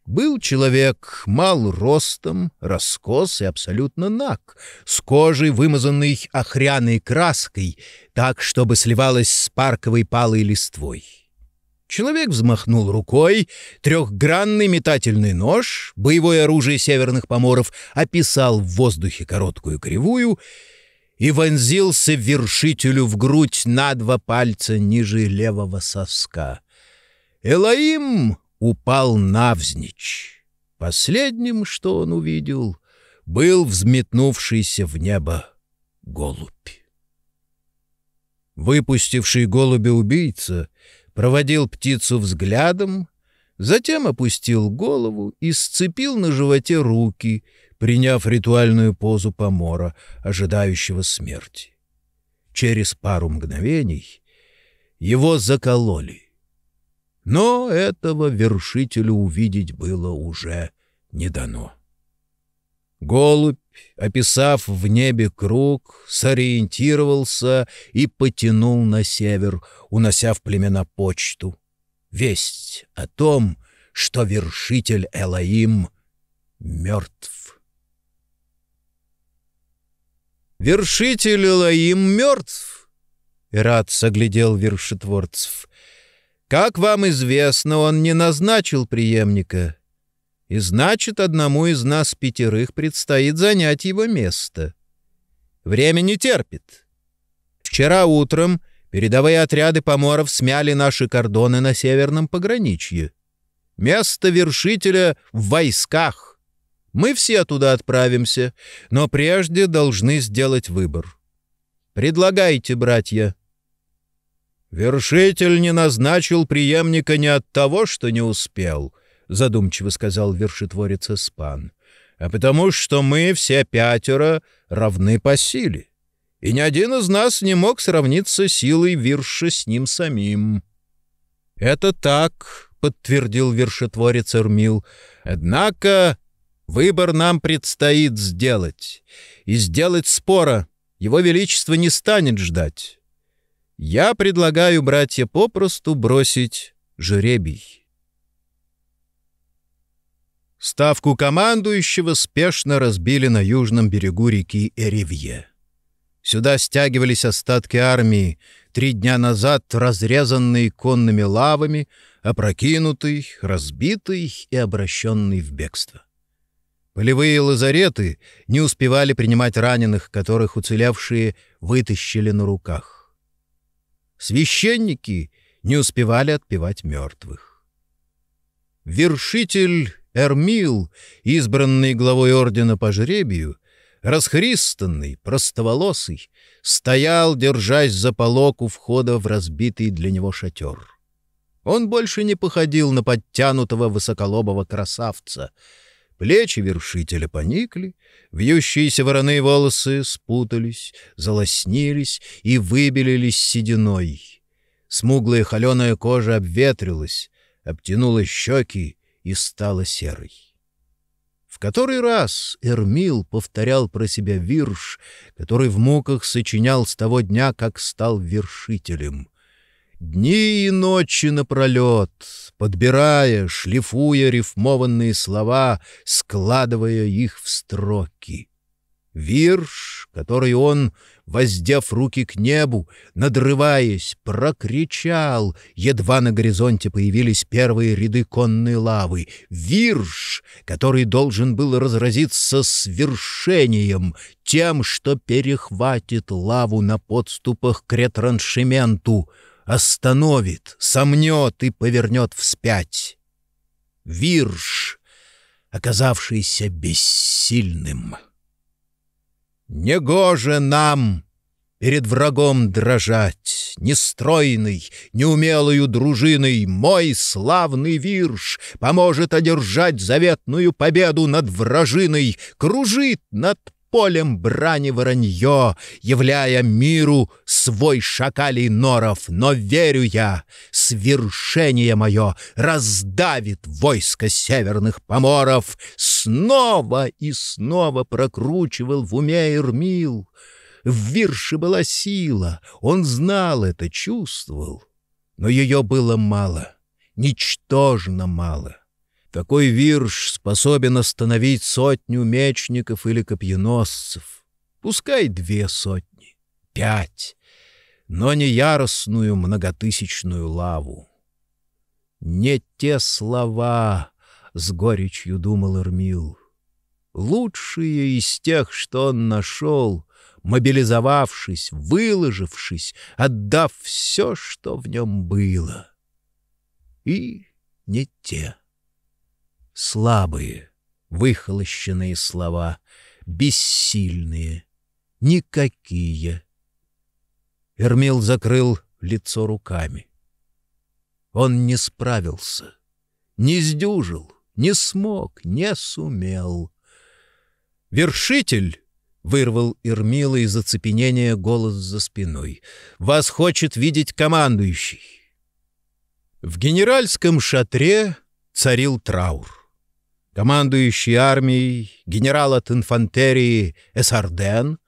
Был человек мал ростом, раскос и абсолютно наг, с кожей, вымазанной охряной краской, так, чтобы сливалась с парковой палой листвой. Человек взмахнул рукой, трехгранный метательный нож, боевое оружие северных поморов, описал в воздухе короткую кривую и вонзился вершителю в грудь на два пальца ниже левого соска. Элоим упал навзничь. Последним, что он увидел, был взметнувшийся в небо голубь. Выпустивший голубя убийца проводил птицу взглядом, затем опустил голову и сцепил на животе руки, приняв ритуальную позу помора, ожидающего смерти. Через пару мгновений его закололи. Но этого вершителю увидеть было уже не дано. Голубь, описав в небе круг, сориентировался и потянул на север, унося в племена почту. Весть о том, что вершитель Элаим мертв. «Вершитель Элаим мертв!» Ират соглядел вершетворцев. Как вам известно, он не назначил преемника, и значит, одному из нас пятерых предстоит занять его место. Время не терпит. Вчера утром передовые отряды поморов смяли наши кордоны на северном пограничье. Место вершителя в войсках. Мы все туда отправимся, но прежде должны сделать выбор. Предлагайте, братья. «Вершитель не назначил преемника не от того, что не успел», — задумчиво сказал вершитворец Испан, «а потому что мы все пятеро равны по силе, и ни один из нас не мог сравниться силой Вирша с ним самим». «Это так», — подтвердил вершитворец Эрмил, «однако выбор нам предстоит сделать, и сделать спора его Величество не станет ждать». Я предлагаю, братья, попросту бросить жребий. Ставку командующего спешно разбили на южном берегу реки Эривье. Сюда стягивались остатки армии, три дня назад разрезанные конными лавами, опрокинутый, разбитый и обращенный в бегство. Полевые лазареты не успевали принимать раненых, которых уцелевшие вытащили на руках. Священники не успевали отпевать мертвых. Вершитель Эрмил, избранный главой ордена по жребию, расхристанный, простоволосый, стоял, держась за полок у входа в разбитый для него шатер. Он больше не походил на подтянутого высоколобого красавца. Плечи вершителя поникли, Вьющиеся вороные волосы спутались, залоснились и выбелились сединой. Смуглая холеная кожа обветрилась, обтянула щеки и стала серой. В который раз Эрмил повторял про себя вирш, который в муках сочинял с того дня, как стал вершителем. Дни и ночи напролет, подбирая, шлифуя рифмованные слова, складывая их в строки. Вирш, который он, воздев руки к небу, надрываясь, прокричал, едва на горизонте появились первые ряды конной лавы. Вирш, который должен был разразиться свершением, тем, что перехватит лаву на подступах к ретраншементу — остановит, сомнет и повернет вспять. Вирш, оказавшийся бессильным. Негоже нам перед врагом дрожать, Нестройный, неумелою дружиной. Мой славный вирш поможет одержать Заветную победу над вражиной, Кружит над полем брани воронье, являя миру свой шакалий норов. Но верю я, свершение мое раздавит войско северных поморов. Снова и снова прокручивал в уме Эрмил. В вирше была сила, он знал это, чувствовал. Но ее было мало, ничтожно мало. Такой вирш способен остановить сотню мечников или копьеносцев. Пускай две сотни, пять, но не яростную многотысячную лаву. Не те слова, — с горечью думал Эрмил. Лучшие из тех, что он нашел, мобилизовавшись, выложившись, отдав все, что в нем было. И не те слабые, выхолощенные слова, бессильные, никакие. Эрмил закрыл лицо руками. Он не справился, не сдюжил, не смог, не сумел. «Вершитель!» — вырвал Эрмила из оцепенения голос за спиной. «Вас хочет видеть командующий!» В генеральском шатре царил траур. Командующий армией, генерал от инфантерии Эсарден,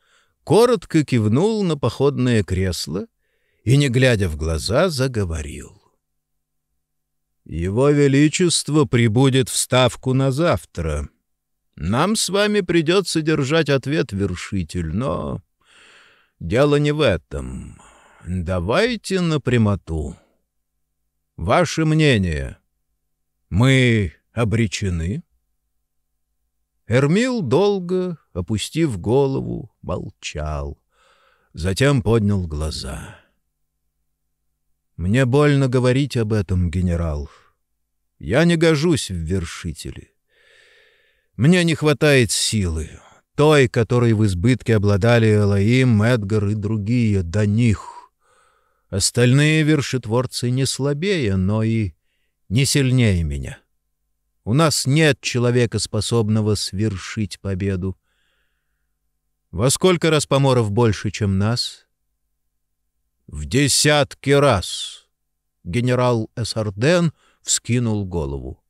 коротко кивнул на походное кресло и, не глядя в глаза, заговорил. «Его Величество прибудет в Ставку на завтра. Нам с вами придется держать ответ, вершитель, но дело не в этом. Давайте на прямоту. Ваше мнение. Мы обречены?» Эрмил долго, опустив голову, молчал. Затем поднял глаза. «Мне больно говорить об этом, генерал. Я не гожусь в вершители. Мне не хватает силы, той, которой в избытке обладали Элоим, Эдгар и другие до них. Остальные вершитворцы не слабее, но и не сильнее меня. У нас нет человека, способного свершить победу. Во сколько раз поморов больше, чем нас? В десятки раз. Генерал Эсарден вскинул голову.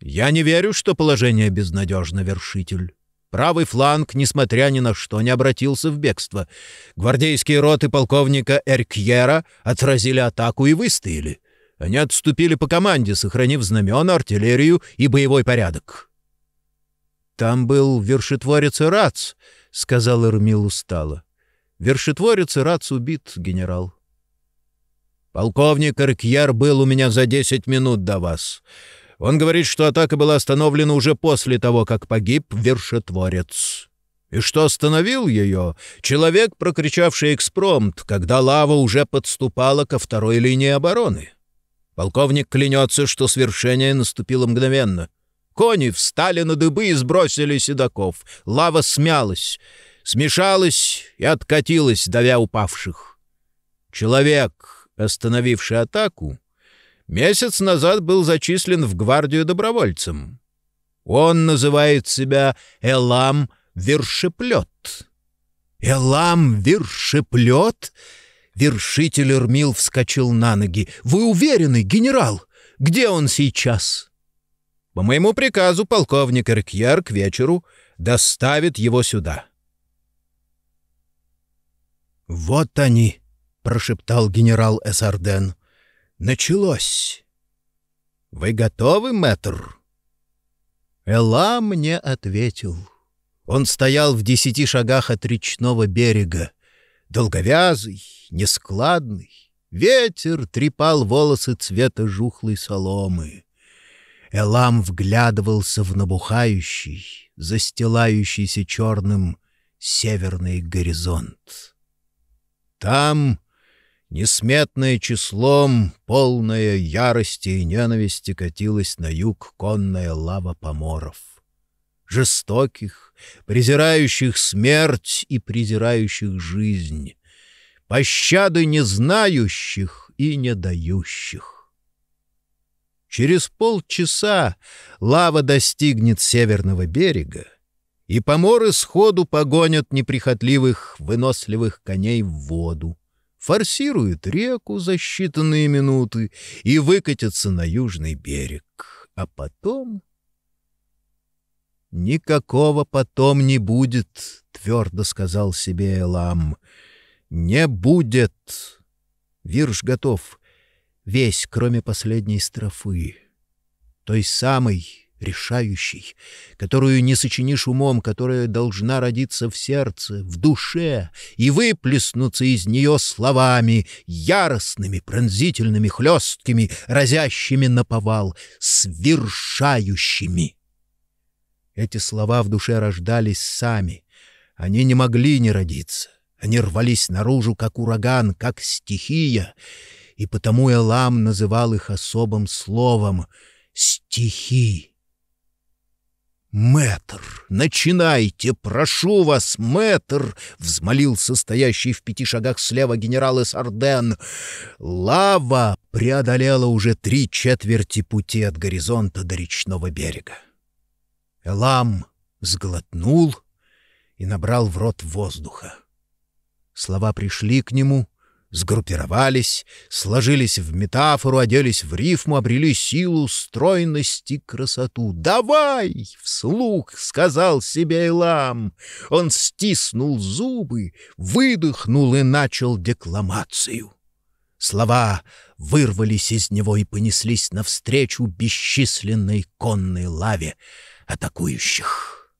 Я не верю, что положение безнадежно, вершитель. Правый фланг, несмотря ни на что, не обратился в бегство. Гвардейские роты полковника Эркьера отразили атаку и выстояли. Они отступили по команде, сохранив знамена, артиллерию и боевой порядок. «Там был вершитворец Ирац», — сказал Эрмил устало. «Вершитворец Ирац убит, генерал». «Полковник Аркьяр был у меня за десять минут до вас. Он говорит, что атака была остановлена уже после того, как погиб вершитворец». И что остановил ее? Человек, прокричавший экспромт, когда лава уже подступала ко второй линии обороны. Полковник клянется, что свершение наступило мгновенно. Кони встали на дыбы и сбросили седаков. Лава смялась, смешалась и откатилась, давя упавших. Человек, остановивший атаку, месяц назад был зачислен в гвардию добровольцем. Он называет себя Элам Вершеплет. Элам Вершеплет? Вершитель Эрмил вскочил на ноги. «Вы уверены, генерал? Где он сейчас?» «По моему приказу полковник Эркьяр к вечеру доставит его сюда». «Вот они!» — прошептал генерал Эсарден. «Началось!» «Вы готовы, мэтр?» Элла мне ответил. Он стоял в десяти шагах от речного берега долговязый, нескладный. Ветер трепал волосы цвета жухлой соломы. Элам вглядывался в набухающий, застилающийся черным северный горизонт. Там, несметное числом, полное ярости и ненависти, катилась на юг конная лава поморов. Жестоких, презирающих смерть и презирающих жизнь, пощады не знающих и не дающих. Через полчаса лава достигнет северного берега, и поморы сходу погонят неприхотливых, выносливых коней в воду, форсируют реку за считанные минуты и выкатятся на южный берег. А потом... «Никакого потом не будет», — твердо сказал себе Элам. «Не будет». Вирш готов. Весь, кроме последней строфы. Той самой, решающей, которую не сочинишь умом, которая должна родиться в сердце, в душе и выплеснуться из нее словами, яростными, пронзительными, хлесткими, разящими на повал, свершающими. Эти слова в душе рождались сами. Они не могли не родиться. Они рвались наружу, как ураган, как стихия, и потому Элам называл их особым словом — стихи. «Мэтр, начинайте, прошу вас, мэтр!» — взмолился стоящий в пяти шагах слева генерал Эсарден. Лава преодолела уже три четверти пути от горизонта до речного берега. Элам сглотнул и набрал в рот воздуха. Слова пришли к нему, сгруппировались, сложились в метафору, оделись в рифму, обрели силу, стройность и красоту. «Давай!» — вслух сказал себе Элам. Он стиснул зубы, выдохнул и начал декламацию. Слова вырвались из него и понеслись навстречу бесчисленной конной лаве атакующих.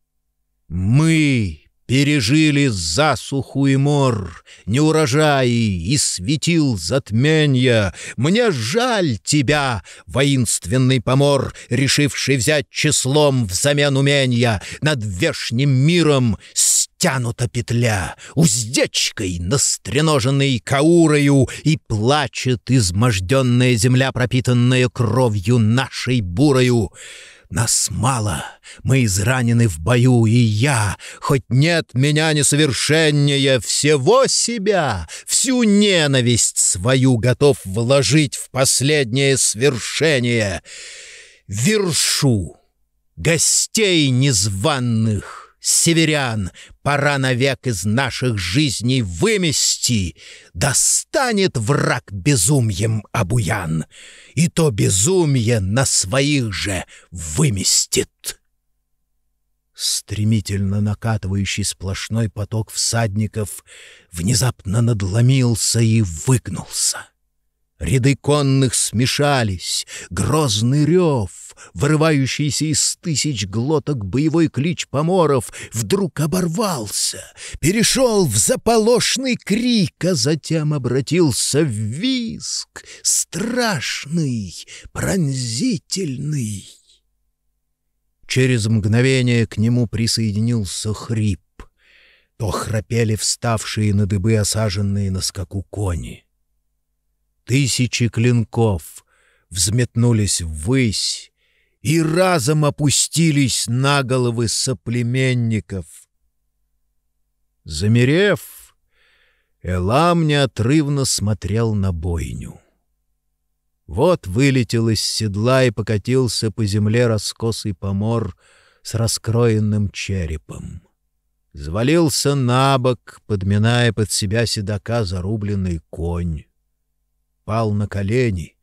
«Мы пережили засуху и мор, неурожаи и светил затменья. Мне жаль тебя, воинственный помор, решивший взять числом взамен умения над вешним миром стянута петля, уздечкой, настреноженной каурою, и плачет изможденная земля, пропитанная кровью нашей бурою. Нас мало, мы изранены в бою, и я, хоть нет меня несовершеннее, всего себя, всю ненависть свою готов вложить в последнее свершение. Вершу гостей незваных, северян, пора навек из наших жизней вымести, достанет враг безумьем обуян, и то безумие на своих же выместит. Стремительно накатывающий сплошной поток всадников внезапно надломился и выгнулся. Ряды конных смешались, грозный рев, вырывающийся из тысяч глоток боевой клич поморов, вдруг оборвался, перешел в заполошный крик, а затем обратился в виск, страшный, пронзительный. Через мгновение к нему присоединился хрип. То храпели вставшие на дыбы осаженные на скаку кони. Тысячи клинков взметнулись ввысь и разом опустились на головы соплеменников. Замерев, Элам неотрывно смотрел на бойню. Вот вылетел из седла и покатился по земле раскосый помор с раскроенным черепом. Звалился на бок, подминая под себя седока зарубленный конь пал на колени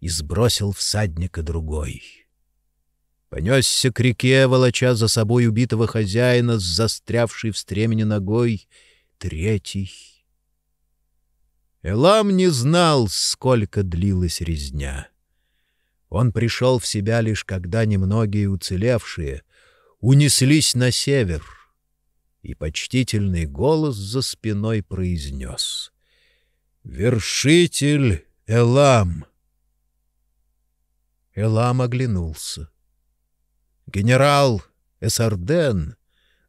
и сбросил всадника другой. Понесся к реке, волоча за собой убитого хозяина с застрявшей в стремени ногой, третий. Элам не знал, сколько длилась резня. Он пришел в себя лишь когда немногие уцелевшие унеслись на север, и почтительный голос за спиной произнес — Вершитель Элам. Элам оглянулся. Генерал Эсарден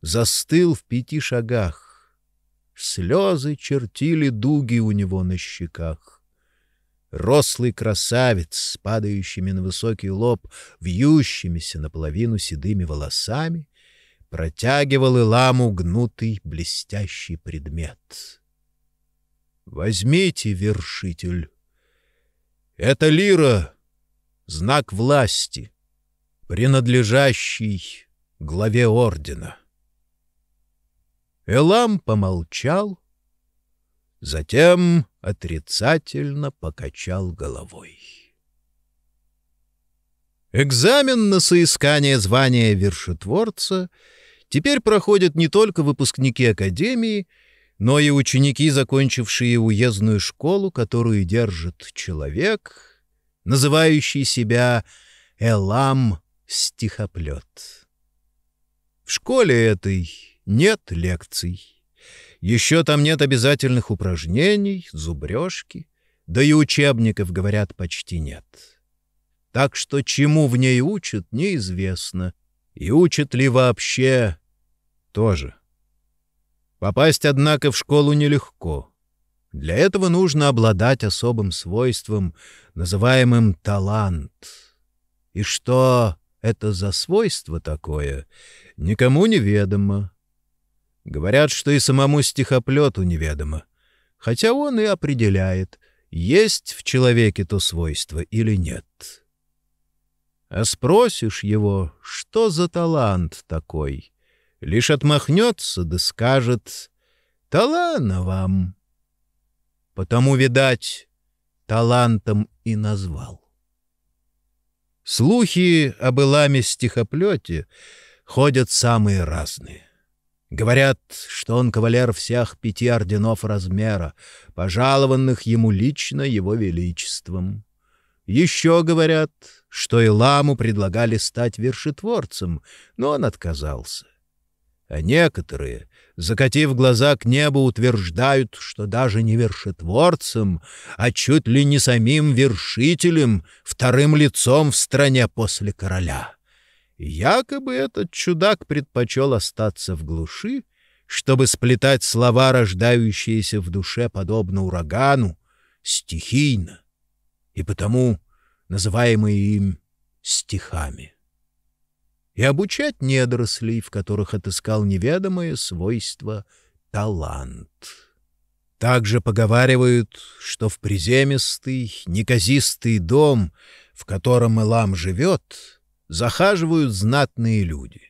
застыл в пяти шагах. Слезы чертили дуги у него на щеках. Рослый красавец с падающими на высокий лоб, вьющимися наполовину седыми волосами, протягивал Эламу гнутый блестящий предмет. «Возьмите, вершитель!» Это лира — знак власти, принадлежащий главе ордена. Элам помолчал, затем отрицательно покачал головой. Экзамен на соискание звания вершетворца теперь проходят не только выпускники Академии, но и ученики, закончившие уездную школу, которую держит человек, называющий себя Элам-стихоплет. В школе этой нет лекций. Еще там нет обязательных упражнений, зубрежки, да и учебников, говорят, почти нет. Так что чему в ней учат, неизвестно. И учат ли вообще, тоже. Попасть, однако, в школу нелегко. Для этого нужно обладать особым свойством, называемым талант. И что это за свойство такое, никому неведомо. Говорят, что и самому стихоплету неведомо, хотя он и определяет, есть в человеке то свойство или нет. А спросишь его, что за талант такой, лишь отмахнется да скажет «Талана вам». Потому, видать, талантом и назвал. Слухи об Иламе стихоплете ходят самые разные. Говорят, что он кавалер всех пяти орденов размера, пожалованных ему лично его величеством. Еще говорят, что Иламу предлагали стать вершетворцем, но он отказался. А некоторые, закатив глаза к небу, утверждают, что даже не вершетворцем, а чуть ли не самим вершителем, вторым лицом в стране после короля. Якобы этот чудак предпочел остаться в глуши, чтобы сплетать слова, рождающиеся в душе подобно урагану, стихийно, и потому называемые им стихами, и обучать недорослей, в которых отыскал неведомое свойство талант. Также поговаривают, что в приземистый, неказистый дом, в котором Элам живет, захаживают знатные люди.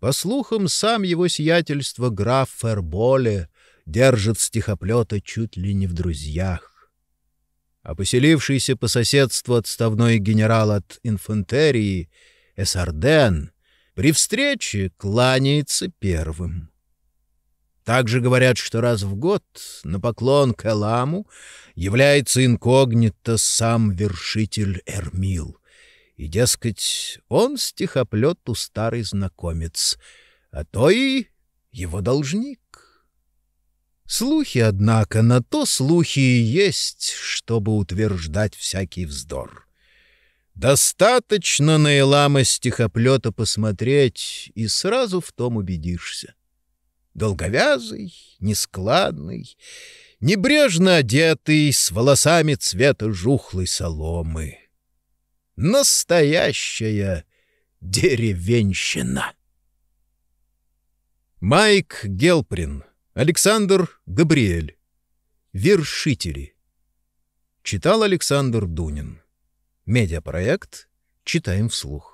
По слухам, сам его сиятельство граф Ферболе держит стихоплета чуть ли не в друзьях а поселившийся по соседству отставной генерал от инфантерии Эсарден при встрече кланяется первым. Также говорят, что раз в год на поклон к Эламу является инкогнито сам вершитель Эрмил. И, дескать, он стихоплету старый знакомец, а то и его должник. Слухи, однако, на то слухи и есть, чтобы утверждать всякий вздор. Достаточно на Элама стихоплета посмотреть, и сразу в том убедишься. Долговязый, нескладный, небрежно одетый, с волосами цвета жухлой соломы. Настоящая деревенщина. Майк Гелприн — Александр Габриэль. Вершители. Читал Александр Дунин. Медиапроект «Читаем вслух».